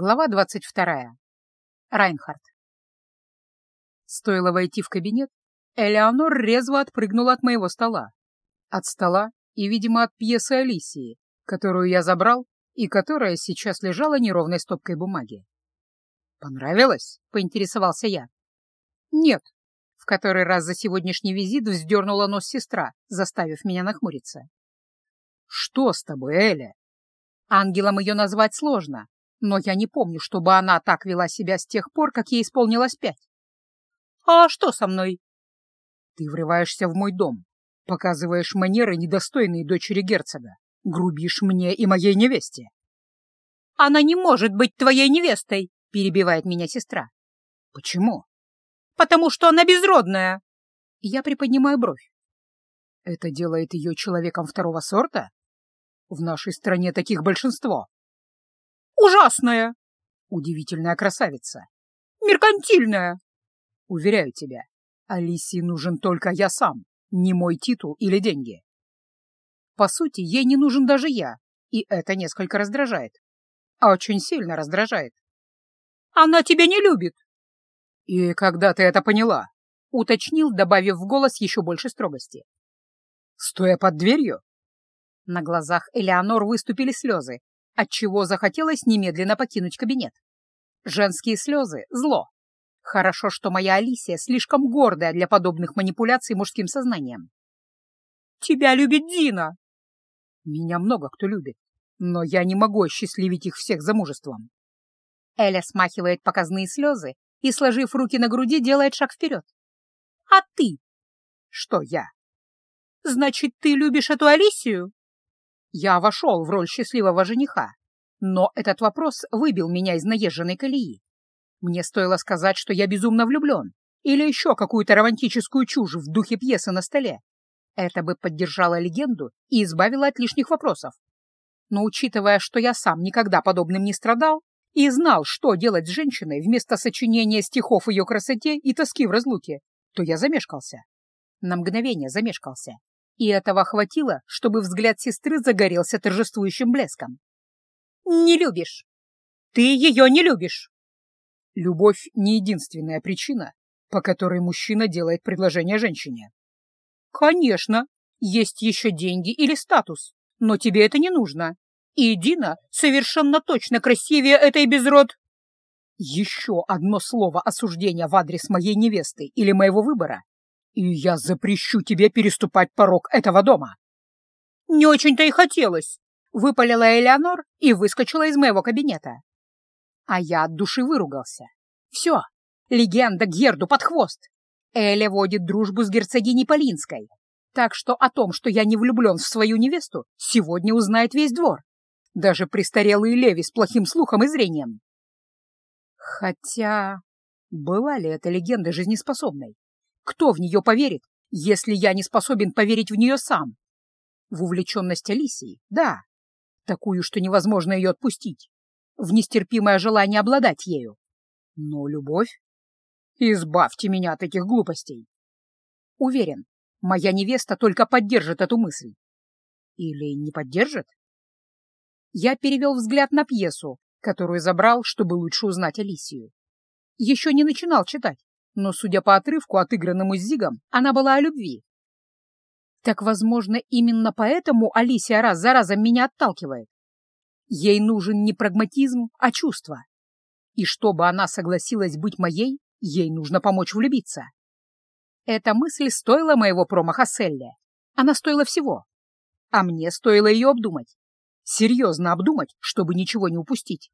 Глава двадцать вторая. Райнхард. Стоило войти в кабинет, Элеонор резво отпрыгнула от моего стола. От стола и, видимо, от пьесы Алисии, которую я забрал и которая сейчас лежала неровной стопкой бумаги. «Понравилось?» — поинтересовался я. «Нет», — в который раз за сегодняшний визит вздернула нос сестра, заставив меня нахмуриться. «Что с тобой, Эля?» Ангелом ее назвать сложно, но я не помню, чтобы она так вела себя с тех пор, как ей исполнилось пять. «А что со мной?» «Ты врываешься в мой дом, показываешь манеры, недостойные дочери герцога, грубишь мне и моей невесте». «Она не может быть твоей невестой!» — перебивает меня сестра. «Почему?» «Потому что она безродная!» Я приподнимаю бровь. «Это делает ее человеком второго сорта? В нашей стране таких большинство». Ужасная. Удивительная красавица. Меркантильная. Уверяю тебя, Алисе нужен только я сам, не мой титул или деньги. По сути, ей не нужен даже я, и это несколько раздражает. А очень сильно раздражает. Она тебя не любит. И когда ты это поняла? Уточнил, добавив в голос еще больше строгости. Стоя под дверью? На глазах Элеонор выступили слезы, отчего захотелось немедленно покинуть кабинет. Женские слезы — зло. Хорошо, что моя Алисия слишком гордая для подобных манипуляций мужским сознанием. «Тебя любит Дина!» «Меня много кто любит, но я не могу осчастливить их всех замужеством». Эля смахивает показные слезы и, сложив руки на груди, делает шаг вперед. «А ты?» «Что я?» «Значит, ты любишь эту Алисию?» Я вошел в роль счастливого жениха, но этот вопрос выбил меня из наезженной колеи. Мне стоило сказать, что я безумно влюблен, или еще какую-то романтическую чушь в духе пьесы на столе. Это бы поддержало легенду и избавило от лишних вопросов. Но учитывая, что я сам никогда подобным не страдал и знал, что делать с женщиной вместо сочинения стихов ее красоте и тоски в разлуке, то я замешкался. На мгновение замешкался и этого хватило, чтобы взгляд сестры загорелся торжествующим блеском. «Не любишь! Ты ее не любишь!» Любовь — не единственная причина, по которой мужчина делает предложение женщине. «Конечно, есть еще деньги или статус, но тебе это не нужно. И Дина совершенно точно красивее этой безрод...» Еще одно слово осуждения в адрес моей невесты или моего выбора, и я запрещу тебе переступать порог этого дома. Не очень-то и хотелось, выпалила Элеонор и выскочила из моего кабинета. А я от души выругался. Все, легенда Герду под хвост. Эля водит дружбу с герцогиней Полинской, так что о том, что я не влюблен в свою невесту, сегодня узнает весь двор. Даже престарелый Леви с плохим слухом и зрением. Хотя, была ли эта легенда жизнеспособной? Кто в нее поверит, если я не способен поверить в нее сам? В увлеченность Алисии, да, такую, что невозможно ее отпустить, в нестерпимое желание обладать ею. Но любовь? Избавьте меня от этих глупостей. Уверен, моя невеста только поддержит эту мысль. Или не поддержит? Я перевел взгляд на пьесу, которую забрал, чтобы лучше узнать Алисию. Еще не начинал читать, но, судя по отрывку, отыгранному Зигом, она была о любви. Так, возможно, именно поэтому Алисия раз за разом меня отталкивает. Ей нужен не прагматизм, а чувство. И чтобы она согласилась быть моей, ей нужно помочь влюбиться. Эта мысль стоила моего промаха Селле. Она стоила всего. А мне стоило ее обдумать. Серьезно обдумать, чтобы ничего не упустить.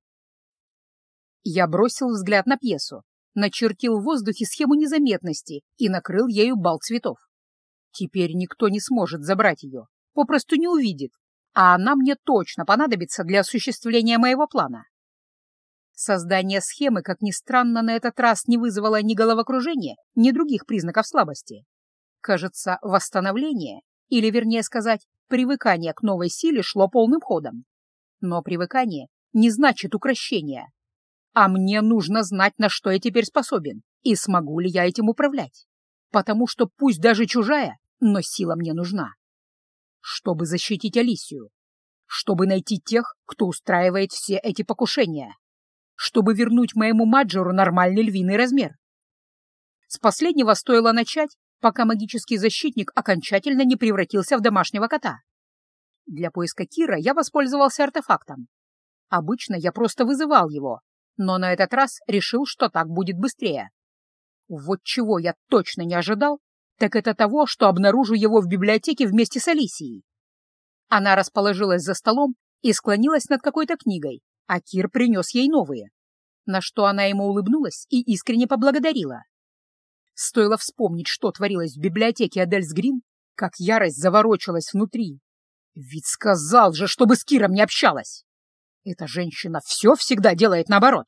Я бросил взгляд на пьесу начертил в воздухе схему незаметности и накрыл ею бал цветов. Теперь никто не сможет забрать ее, попросту не увидит, а она мне точно понадобится для осуществления моего плана. Создание схемы, как ни странно, на этот раз не вызвало ни головокружения, ни других признаков слабости. Кажется, восстановление, или, вернее сказать, привыкание к новой силе шло полным ходом. Но привыкание не значит укрощение, а мне нужно знать, на что я теперь способен, и смогу ли я этим управлять. Потому что пусть даже чужая, но сила мне нужна. Чтобы защитить Алисию. Чтобы найти тех, кто устраивает все эти покушения. чтобы вернуть моему маджору нормальный львиный размер. С последнего стоило начать, пока магический защитник окончательно не превратился в домашнего кота. Для поиска Кира я воспользовался артефактом. Обычно я просто вызывал его, но на этот раз решил, что так будет быстрее. Вот чего я точно не ожидал, так это того, что обнаружу его в библиотеке вместе с Алисией. Она расположилась за столом и склонилась над какой-то книгой, а Кир принес ей новые, на что она ему улыбнулась и искренне поблагодарила. Стоило вспомнить, что творилось в библиотеке Адельс Грин, как ярость заворочилась внутри. Ведь сказал же, чтобы с Киром не общалась. Эта женщина все всегда делает наоборот.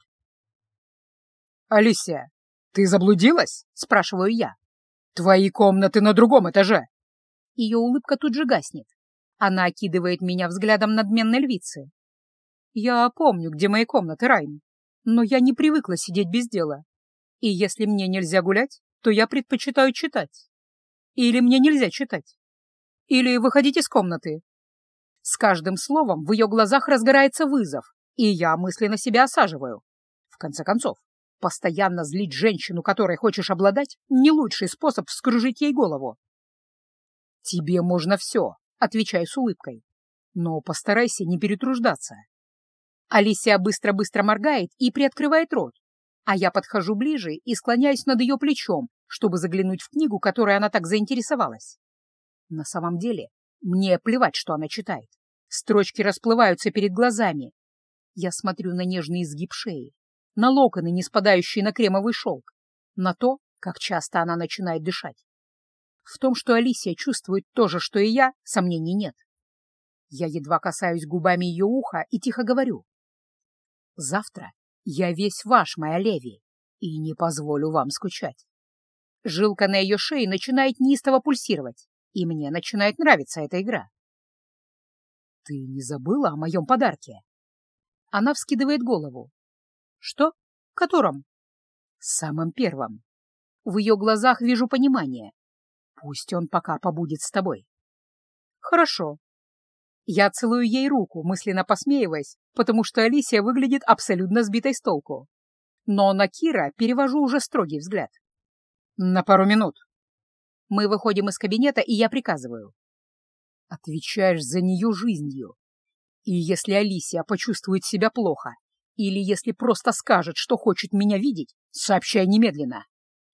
«Алисия, ты заблудилась?» — спрашиваю я. «Твои комнаты на другом этаже». Ее улыбка тут же гаснет. Она окидывает меня взглядом надменной львицы. «Я помню, где мои комнаты, Райм, но я не привыкла сидеть без дела. И если мне нельзя гулять, то я предпочитаю читать. Или мне нельзя читать. Или выходить из комнаты, с каждым словом в ее глазах разгорается вызов, и я мысленно себя осаживаю. В конце концов, постоянно злить женщину, которой хочешь обладать, не лучший способ вскружить ей голову. «Тебе можно все», — отвечаю с улыбкой. «Но постарайся не перетруждаться». Алисия быстро-быстро моргает и приоткрывает рот, а я подхожу ближе и склоняюсь над ее плечом, чтобы заглянуть в книгу, которой она так заинтересовалась. На самом деле, мне плевать, что она читает. Строчки расплываются перед глазами. Я смотрю на нежный изгиб шеи, на локоны, не спадающие на кремовый шелк, на то, как часто она начинает дышать. В том, что Алисия чувствует то же, что и я, сомнений нет. Я едва касаюсь губами ее уха и тихо говорю. «Завтра я весь ваш, моя Леви, и не позволю вам скучать». Жилка на ее шее начинает неистово пульсировать и мне начинает нравиться эта игра. «Ты не забыла о моем подарке?» Она вскидывает голову. «Что? Котором?» «Самым первым. В ее глазах вижу понимание. Пусть он пока побудет с тобой». «Хорошо». Я целую ей руку, мысленно посмеиваясь, потому что Алисия выглядит абсолютно сбитой с толку. Но на Кира перевожу уже строгий взгляд. «На пару минут», мы выходим из кабинета, и я приказываю. Отвечаешь за нее жизнью. И если Алисия почувствует себя плохо, или если просто скажет, что хочет меня видеть, сообщай немедленно.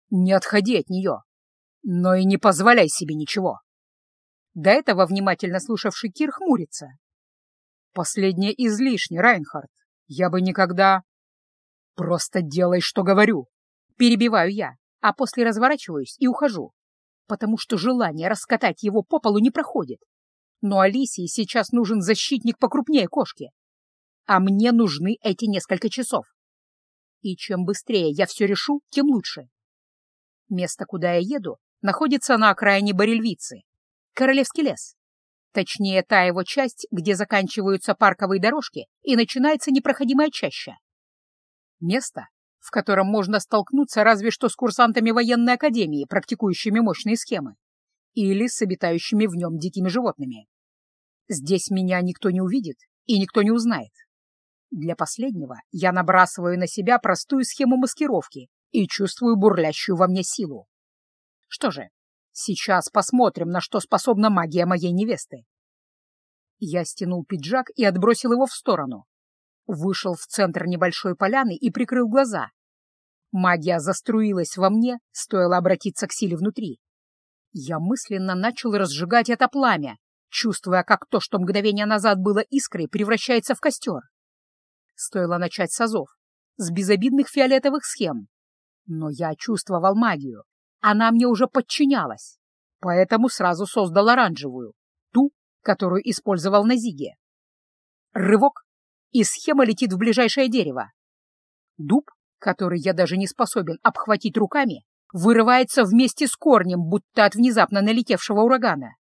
Не отходи от нее, но и не позволяй себе ничего. До этого внимательно слушавший Кир хмурится. Последнее излишне, Райнхард. Я бы никогда... Просто делай, что говорю. Перебиваю я, а после разворачиваюсь и ухожу потому что желание раскатать его по полу не проходит. Но Алисии сейчас нужен защитник покрупнее кошки. А мне нужны эти несколько часов. И чем быстрее я все решу, тем лучше. Место, куда я еду, находится на окраине Барельвицы. Королевский лес. Точнее, та его часть, где заканчиваются парковые дорожки и начинается непроходимая чаща. Место, в котором можно столкнуться разве что с курсантами военной академии, практикующими мощные схемы, или с обитающими в нем дикими животными. Здесь меня никто не увидит и никто не узнает. Для последнего я набрасываю на себя простую схему маскировки и чувствую бурлящую во мне силу. Что же, сейчас посмотрим, на что способна магия моей невесты. Я стянул пиджак и отбросил его в сторону, Вышел в центр небольшой поляны и прикрыл глаза. Магия заструилась во мне, стоило обратиться к силе внутри. Я мысленно начал разжигать это пламя, чувствуя, как то, что мгновение назад было искрой, превращается в костер. Стоило начать с азов, с безобидных фиолетовых схем. Но я чувствовал магию, она мне уже подчинялась, поэтому сразу создал оранжевую, ту, которую использовал на Зиге. Рывок, и схема летит в ближайшее дерево. Дуб, который я даже не способен обхватить руками, вырывается вместе с корнем, будто от внезапно налетевшего урагана.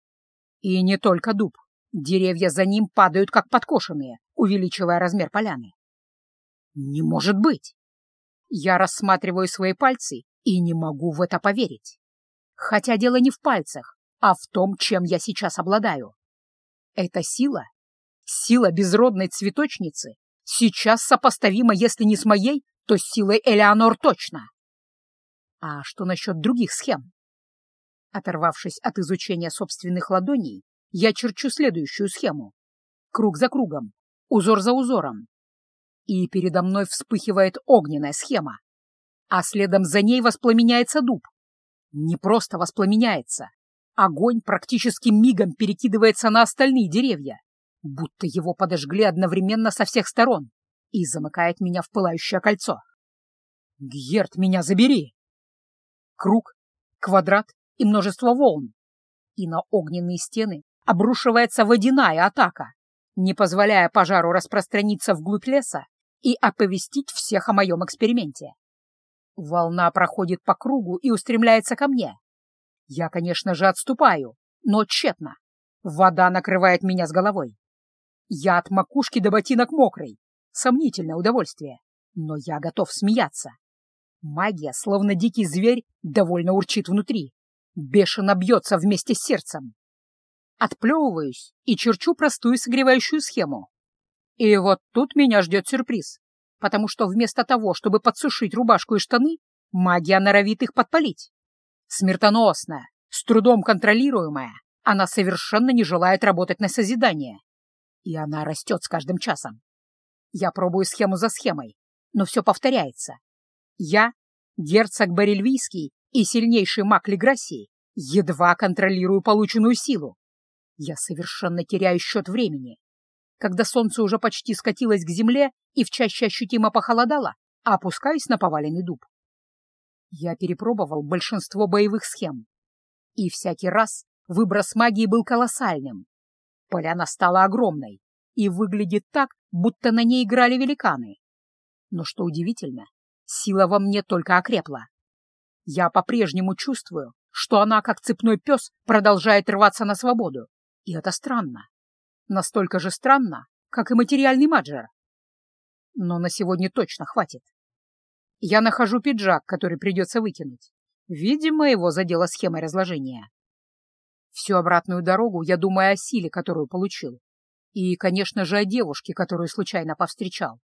И не только дуб. Деревья за ним падают, как подкошенные, увеличивая размер поляны. Не может быть! Я рассматриваю свои пальцы и не могу в это поверить. Хотя дело не в пальцах, а в том, чем я сейчас обладаю. Эта сила Сила безродной цветочницы, сейчас сопоставима, если не с моей, то с силой Элеонор точно. А что насчет других схем? Оторвавшись от изучения собственных ладоней, я черчу следующую схему. Круг за кругом, узор за узором. И передо мной вспыхивает огненная схема. А следом за ней воспламеняется дуб. Не просто воспламеняется. Огонь практически мигом перекидывается на остальные деревья, будто его подожгли одновременно со всех сторон и замыкает меня в пылающее кольцо. Герт, меня забери! Круг, квадрат и множество волн. И на огненные стены обрушивается водяная атака, не позволяя пожару распространиться вглубь леса и оповестить всех о моем эксперименте. Волна проходит по кругу и устремляется ко мне. Я, конечно же, отступаю, но тщетно. Вода накрывает меня с головой. Я от макушки до ботинок мокрый. Сомнительное удовольствие. Но я готов смеяться. Магия, словно дикий зверь, довольно урчит внутри. Бешено бьется вместе с сердцем. Отплевываюсь и черчу простую согревающую схему. И вот тут меня ждет сюрприз, потому что вместо того, чтобы подсушить рубашку и штаны, магия норовит их подпалить. Смертоносная, с трудом контролируемая, она совершенно не желает работать на созидание. И она растет с каждым часом. Я пробую схему за схемой, но все повторяется. Я, герцог Барельвийский и сильнейший маг Леграссии, едва контролирую полученную силу. Я совершенно теряю счет времени. Когда солнце уже почти скатилось к земле и в чаще ощутимо похолодало, опускаюсь на поваленный дуб. Я перепробовал большинство боевых схем. И всякий раз выброс магии был колоссальным. Поляна стала огромной и выглядит так, будто на ней играли великаны. Но что удивительно, Сила во мне только окрепла. Я по-прежнему чувствую, что она, как цепной пес, продолжает рваться на свободу. И это странно. Настолько же странно, как и материальный маджер. Но на сегодня точно хватит. Я нахожу пиджак, который придется выкинуть. Видимо, его задела схема разложения. Всю обратную дорогу я думаю о силе, которую получил. И, конечно же, о девушке, которую случайно повстречал.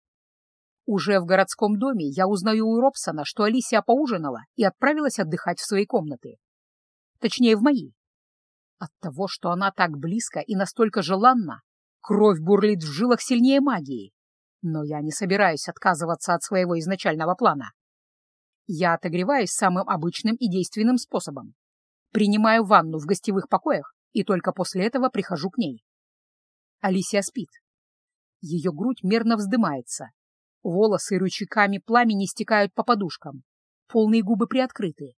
Уже в городском доме я узнаю у Робсона, что Алисия поужинала и отправилась отдыхать в свои комнаты. Точнее, в мои. От того, что она так близко и настолько желанна, кровь бурлит в жилах сильнее магии. Но я не собираюсь отказываться от своего изначального плана. Я отогреваюсь самым обычным и действенным способом. Принимаю ванну в гостевых покоях и только после этого прихожу к ней. Алисия спит. Ее грудь мерно вздымается, Волосы ручейками пламени стекают по подушкам, полные губы приоткрыты.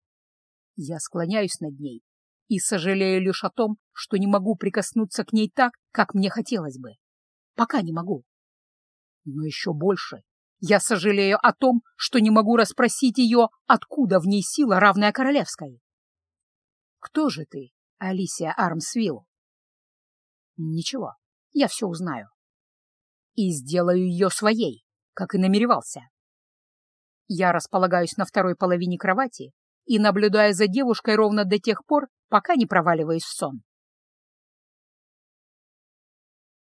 Я склоняюсь над ней и сожалею лишь о том, что не могу прикоснуться к ней так, как мне хотелось бы. Пока не могу. Но еще больше я сожалею о том, что не могу расспросить ее, откуда в ней сила, равная королевской. Кто же ты, Алисия Армсвилл? Ничего, я все узнаю. И сделаю ее своей как и намеревался. Я располагаюсь на второй половине кровати и наблюдаю за девушкой ровно до тех пор, пока не проваливаюсь в сон.